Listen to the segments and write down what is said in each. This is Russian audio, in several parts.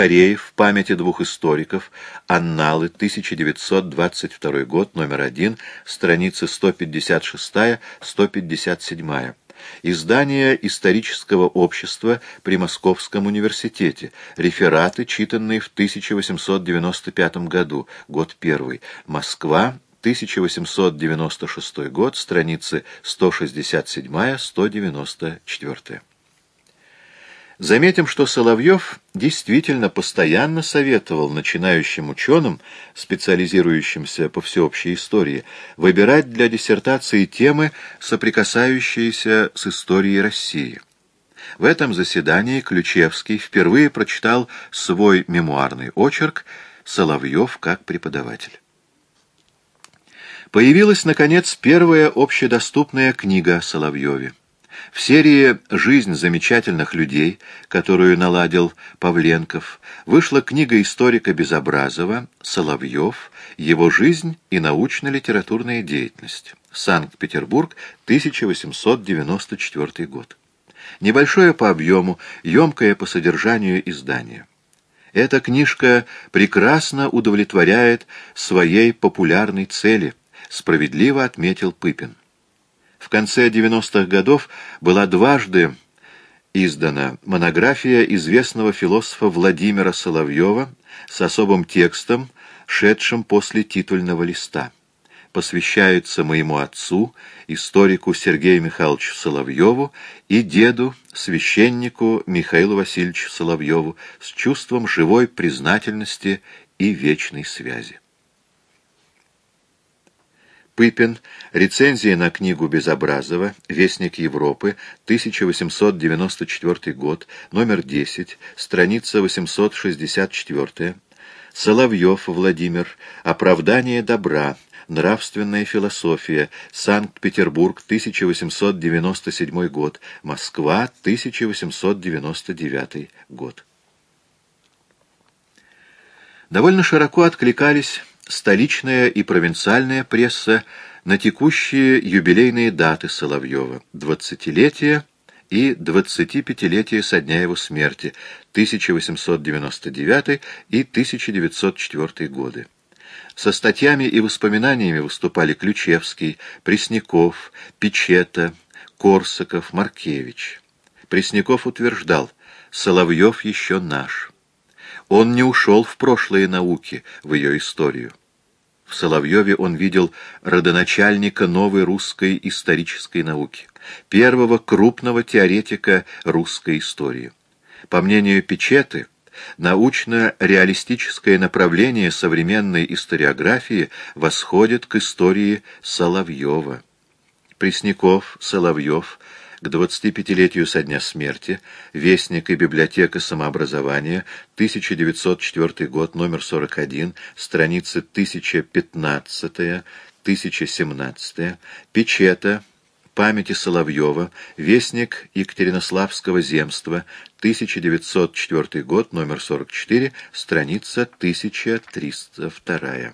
Макареев в памяти двух историков, Анналы, 1922 год, номер 1, страницы 156-157. Издание исторического общества при Московском университете. Рефераты, читанные в 1895 году, год первый. Москва, 1896 год, страницы 167-194. Заметим, что Соловьев действительно постоянно советовал начинающим ученым, специализирующимся по всеобщей истории, выбирать для диссертации темы, соприкасающиеся с историей России. В этом заседании Ключевский впервые прочитал свой мемуарный очерк «Соловьев как преподаватель». Появилась, наконец, первая общедоступная книга о Соловьеве. В серии «Жизнь замечательных людей», которую наладил Павленков, вышла книга историка Безобразова «Соловьев. Его жизнь и научно-литературная деятельность». Санкт-Петербург, 1894 год. Небольшое по объему, емкое по содержанию издание. Эта книжка прекрасно удовлетворяет своей популярной цели, справедливо отметил Пыпин. В конце 90-х годов была дважды издана монография известного философа Владимира Соловьева с особым текстом, шедшим после титульного листа. Посвящается моему отцу, историку Сергею Михайловичу Соловьеву и деду, священнику Михаилу Васильевичу Соловьеву с чувством живой признательности и вечной связи. Пыпин. Рецензия на книгу Безобразова. Вестник Европы. 1894 год. Номер 10. Страница 864. Соловьев Владимир. Оправдание добра. Нравственная философия. Санкт-Петербург, 1897 год. Москва, 1899 год. Довольно широко откликались столичная и провинциальная пресса на текущие юбилейные даты Соловьева, двадцатилетие и 25-летие со дня его смерти, 1899 и 1904 годы. Со статьями и воспоминаниями выступали Ключевский, Пресняков, Печета, Корсаков, Маркевич. Пресняков утверждал, Соловьев еще наш. Он не ушел в прошлые науки, в ее историю. В Соловьеве он видел родоначальника новой русской исторической науки, первого крупного теоретика русской истории. По мнению Печеты, научно-реалистическое направление современной историографии восходит к истории Соловьева. Пресняков, Соловьев – к 25-летию со дня смерти, Вестник и библиотека самообразования, 1904 год, номер 41, страницы 1015-1017, Печета, памяти Соловьева, Вестник Екатеринославского земства, 1904 год, номер 44, страница 1302.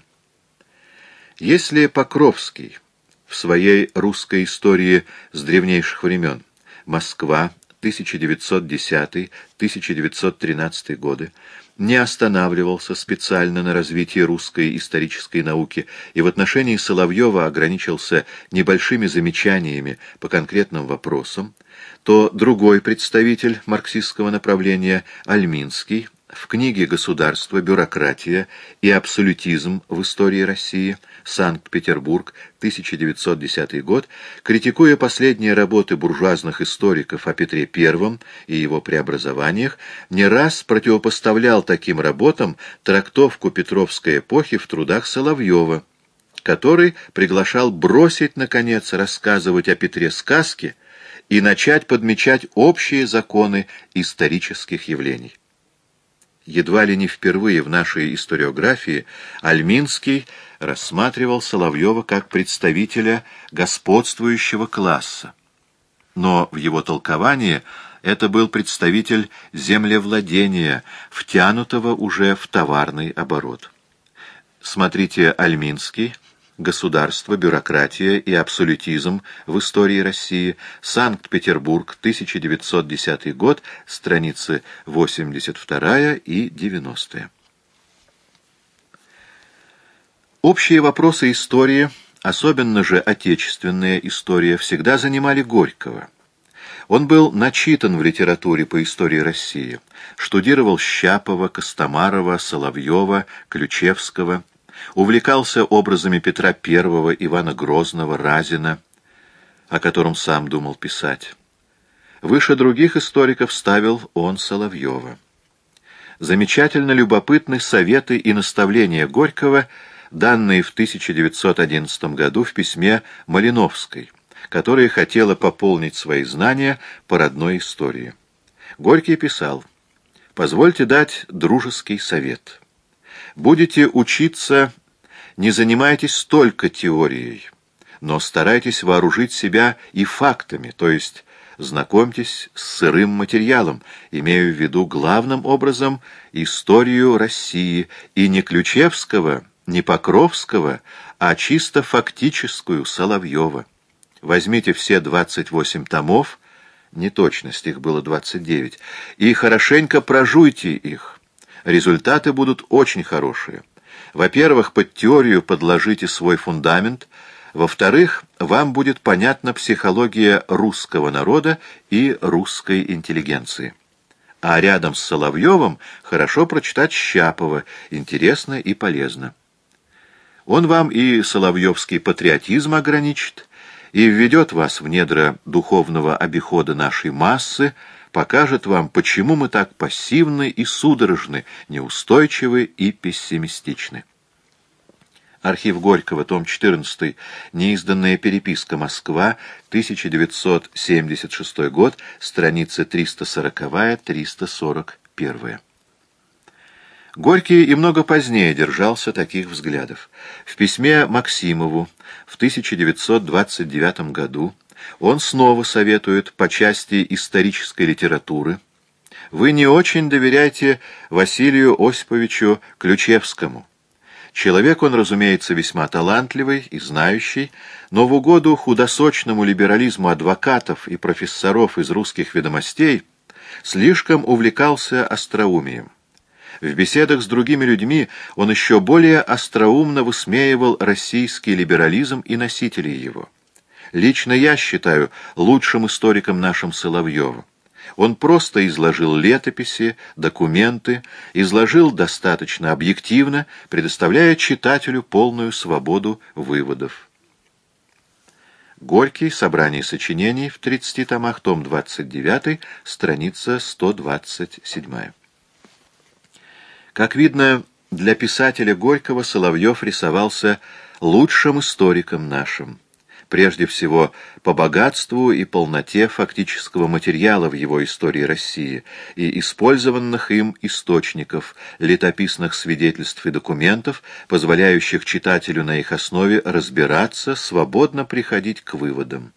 Если Покровский в своей русской истории с древнейших времен. Москва, 1910-1913 годы, не останавливался специально на развитии русской исторической науки и в отношении Соловьева ограничился небольшими замечаниями по конкретным вопросам, то другой представитель марксистского направления, Альминский, в книге «Государство, бюрократия и абсолютизм в истории России. Санкт-Петербург, 1910 год», критикуя последние работы буржуазных историков о Петре I и его преобразованиях, не раз противопоставлял таким работам трактовку Петровской эпохи в трудах Соловьева, который приглашал бросить, наконец, рассказывать о Петре сказки и начать подмечать общие законы исторических явлений едва ли не впервые в нашей историографии Альминский рассматривал Соловьева как представителя господствующего класса. Но в его толковании это был представитель землевладения, втянутого уже в товарный оборот. Смотрите Альминский, Государство, бюрократия и абсолютизм в истории России. Санкт-Петербург, 1910 год, страницы 82 и 90. Общие вопросы истории, особенно же отечественная история, всегда занимали Горького. Он был начитан в литературе по истории России, штудировал Щапова, Костомарова, Соловьева, Ключевского, увлекался образами Петра I, Ивана Грозного, Разина, о котором сам думал писать. Выше других историков ставил он Соловьева. Замечательно любопытны советы и наставления Горького, данные в 1911 году в письме Малиновской, которая хотела пополнить свои знания по родной истории. Горький писал «Позвольте дать дружеский совет». Будете учиться, не занимайтесь только теорией, но старайтесь вооружить себя и фактами, то есть знакомьтесь с сырым материалом, имею в виду главным образом историю России, и не Ключевского, не Покровского, а чисто фактическую Соловьева. Возьмите все 28 томов, неточность, их было 29, и хорошенько прожуйте их. Результаты будут очень хорошие. Во-первых, под теорию подложите свой фундамент. Во-вторых, вам будет понятна психология русского народа и русской интеллигенции. А рядом с Соловьевым хорошо прочитать Щапова, интересно и полезно. Он вам и соловьевский патриотизм ограничит, и введет вас в недра духовного обихода нашей массы, покажет вам, почему мы так пассивны и судорожны, неустойчивы и пессимистичны. Архив Горького, том 14, неизданная переписка Москва, 1976 год, страницы 340-341. Горький и много позднее держался таких взглядов. В письме Максимову в 1929 году он снова советует по части исторической литературы. Вы не очень доверяете Василию Осиповичу Ключевскому. Человек он, разумеется, весьма талантливый и знающий, но в угоду худосочному либерализму адвокатов и профессоров из русских ведомостей слишком увлекался остроумием. В беседах с другими людьми он еще более остроумно высмеивал российский либерализм и носителей его. Лично я считаю лучшим историком нашим Соловьевым. Он просто изложил летописи, документы, изложил достаточно объективно, предоставляя читателю полную свободу выводов. Горький. Собрание сочинений в 30 томах, том 29, страница 127. Как видно, для писателя Горького Соловьев рисовался лучшим историком нашим прежде всего по богатству и полноте фактического материала в его истории России и использованных им источников, летописных свидетельств и документов, позволяющих читателю на их основе разбираться, свободно приходить к выводам.